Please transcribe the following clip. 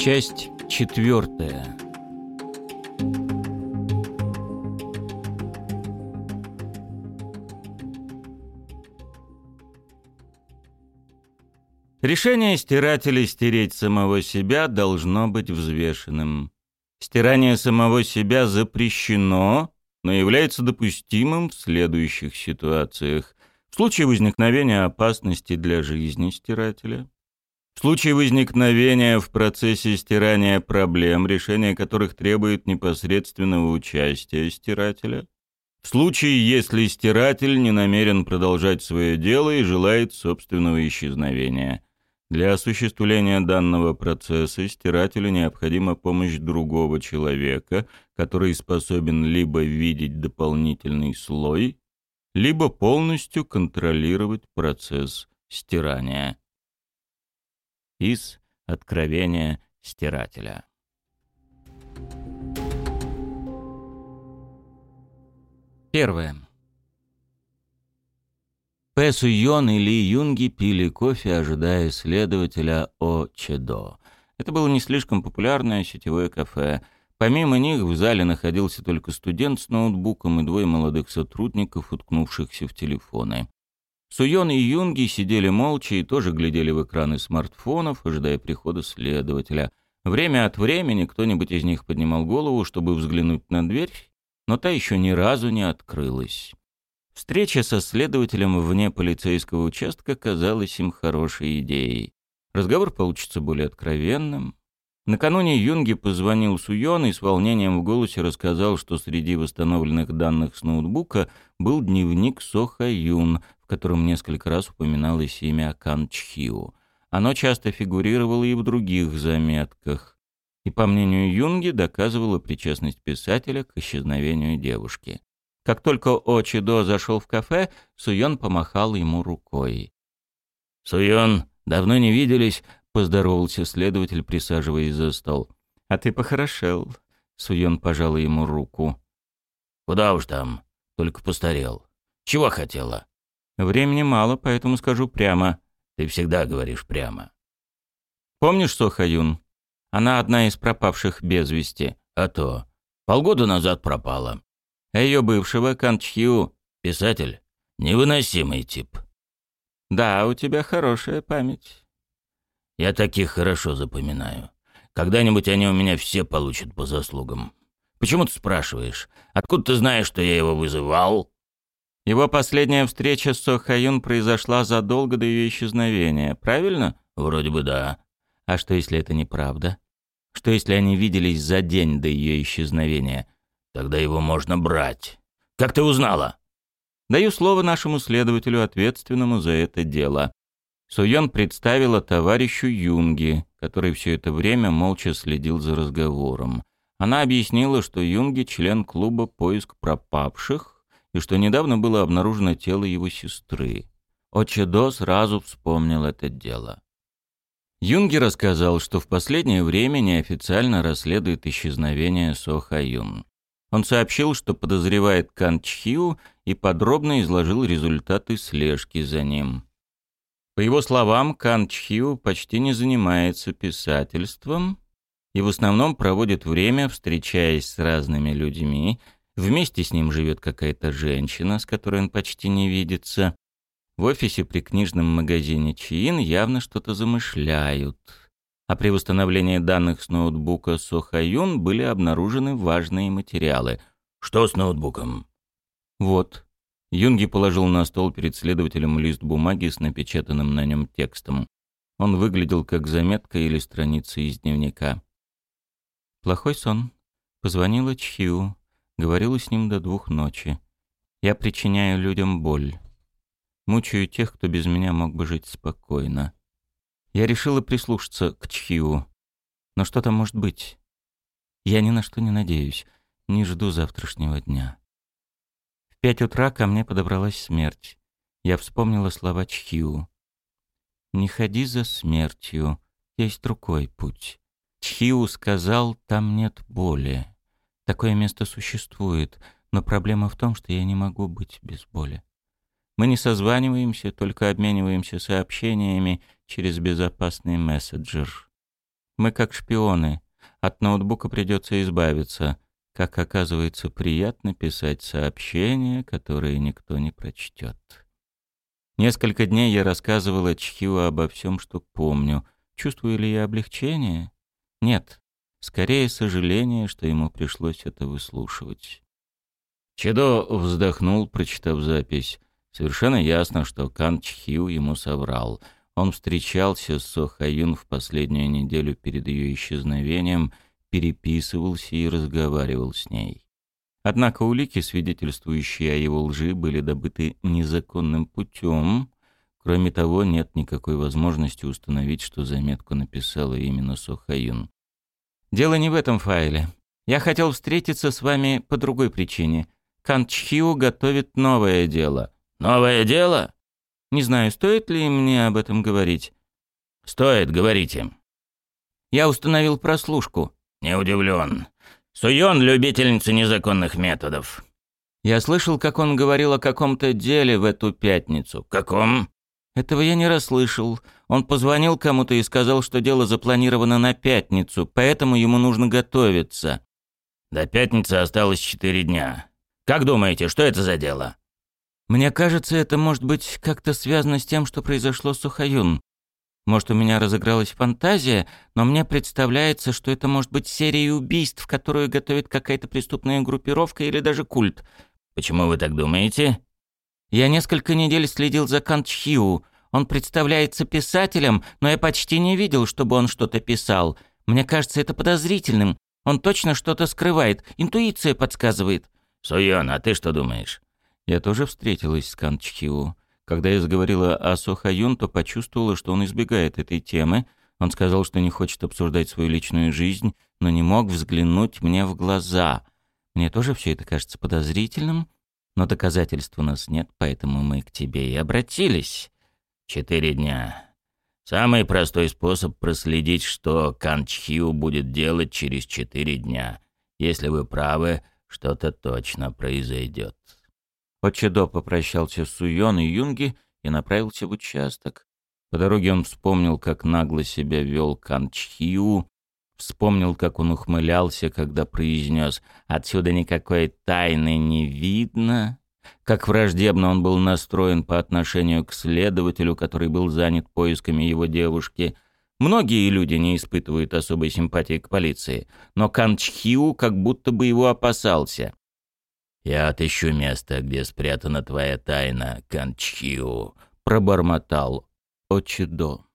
Часть четвертая. Решение стирателя стереть самого себя должно быть взвешенным. Стирание самого себя запрещено, но является допустимым в следующих ситуациях. В случае возникновения опасности для жизни стирателя, в случае возникновения в процессе стирания проблем, решение которых требует непосредственного участия стирателя, в случае, если стиратель не намерен продолжать свое дело и желает собственного исчезновения – для осуществления данного процесса стирателю необходима помощь другого человека, который способен либо видеть дополнительный слой, либо полностью контролировать процесс стирания. Из Откровения стирателя. Первое. Пэ Суйон и Ли Юнги пили кофе, ожидая следователя О Чедо. Это было не слишком популярное сетевое кафе. Помимо них в зале находился только студент с ноутбуком и двое молодых сотрудников, уткнувшихся в телефоны. Суйон и Юнги сидели молча и тоже глядели в экраны смартфонов, ожидая прихода следователя. Время от времени кто-нибудь из них поднимал голову, чтобы взглянуть на дверь, но та еще ни разу не открылась. Встреча со следователем вне полицейского участка казалась им хорошей идеей. Разговор получится более откровенным. Накануне Юнги позвонил Суйон и с волнением в голосе рассказал, что среди восстановленных данных с ноутбука был дневник Соха Юн, котором несколько раз упоминалось имя Кан Чхиу. Оно часто фигурировало и в других заметках. И, по мнению Юнги, доказывало причастность писателя к исчезновению девушки. Как только Очидо зашел в кафе, Суйон помахал ему рукой. «Суйон, давно не виделись», — поздоровался следователь, присаживаясь за стол. «А ты похорошел», — Суйон пожал ему руку. «Куда уж там, только постарел. Чего хотела?» «Времени мало, поэтому скажу прямо». «Ты всегда говоришь прямо». «Помнишь Сохаюн? Она одна из пропавших без вести». «А то. Полгода назад пропала а ее бывшего Канчхиу — писатель. Невыносимый тип. Да, у тебя хорошая память. Я таких хорошо запоминаю. Когда-нибудь они у меня все получат по заслугам. Почему ты спрашиваешь? Откуда ты знаешь, что я его вызывал? Его последняя встреча с Сохаюн произошла задолго до ее исчезновения, правильно? Вроде бы да. А что, если это неправда? Что, если они виделись за день до ее исчезновения? Тогда его можно брать. Как ты узнала? Даю слово нашему следователю, ответственному за это дело. Суйон представила товарищу Юнги, который все это время молча следил за разговором. Она объяснила, что Юнги — член клуба «Поиск пропавших» и что недавно было обнаружено тело его сестры. Очедо сразу вспомнил это дело. Юнги рассказал, что в последнее время неофициально расследует исчезновение Со Хаюн. Он сообщил, что подозревает Кан Чхиу и подробно изложил результаты слежки за ним. По его словам, Кан Чхиу почти не занимается писательством и в основном проводит время, встречаясь с разными людьми. Вместе с ним живет какая-то женщина, с которой он почти не видится. В офисе при книжном магазине Чиин явно что-то замышляют а при восстановлении данных с ноутбука Сохаюн были обнаружены важные материалы. «Что с ноутбуком?» «Вот». Юнги положил на стол перед следователем лист бумаги с напечатанным на нем текстом. Он выглядел как заметка или страница из дневника. «Плохой сон. Позвонила Чхиу. Говорила с ним до двух ночи. Я причиняю людям боль. Мучаю тех, кто без меня мог бы жить спокойно. Я решила прислушаться к Чхиу. Но что там может быть? Я ни на что не надеюсь, не жду завтрашнего дня. В пять утра ко мне подобралась смерть. Я вспомнила слова Чхиу. «Не ходи за смертью, есть другой путь». Чхиу сказал, там нет боли. Такое место существует, но проблема в том, что я не могу быть без боли. Мы не созваниваемся, только обмениваемся сообщениями через безопасный мессенджер. Мы как шпионы. От ноутбука придется избавиться. Как оказывается, приятно писать сообщения, которые никто не прочтет. Несколько дней я рассказывала Чхиу обо всем, что помню. Чувствую ли я облегчение? Нет. Скорее, сожаление, что ему пришлось это выслушивать. Чедо вздохнул, прочитав запись. Совершенно ясно, что Кан Чхиу ему соврал. Он встречался с Со Хаюн в последнюю неделю перед ее исчезновением, переписывался и разговаривал с ней. Однако улики, свидетельствующие о его лжи, были добыты незаконным путем. Кроме того, нет никакой возможности установить, что заметку написала именно Сохаюн. «Дело не в этом файле. Я хотел встретиться с вами по другой причине. Канчхиу готовит новое дело». «Новое дело?» «Не знаю, стоит ли мне об этом говорить». «Стоит, говорите». «Я установил прослушку». «Не удивлен. Суён — любительница незаконных методов. Я слышал, как он говорил о каком-то деле в эту пятницу. Каком? Этого я не расслышал. Он позвонил кому-то и сказал, что дело запланировано на пятницу, поэтому ему нужно готовиться. До пятницы осталось четыре дня. Как думаете, что это за дело? Мне кажется, это может быть как-то связано с тем, что произошло с Сухаюн. Может, у меня разыгралась фантазия, но мне представляется, что это может быть серия убийств, которую готовит какая-то преступная группировка или даже культ. Почему вы так думаете? Я несколько недель следил за Кантчхиу. Он представляется писателем, но я почти не видел, чтобы он что-то писал. Мне кажется это подозрительным. Он точно что-то скрывает. Интуиция подсказывает. Суён, а ты что думаешь? Я тоже встретилась с Кантчхиу. Когда я заговорила о Сохаюн, то почувствовала, что он избегает этой темы. Он сказал, что не хочет обсуждать свою личную жизнь, но не мог взглянуть мне в глаза. Мне тоже все это кажется подозрительным, но доказательств у нас нет, поэтому мы к тебе и обратились. Четыре дня. Самый простой способ проследить, что Канчхиу будет делать через четыре дня. Если вы правы, что-то точно произойдет. Очедо попрощался с Суйон и Юнги и направился в участок. По дороге он вспомнил, как нагло себя вел Канчхиу, вспомнил, как он ухмылялся, когда произнес «Отсюда никакой тайны не видно», как враждебно он был настроен по отношению к следователю, который был занят поисками его девушки. Многие люди не испытывают особой симпатии к полиции, но Канчхиу как будто бы его опасался. «Я отыщу место, где спрятана твоя тайна, Канчхиу», — пробормотал Очидо.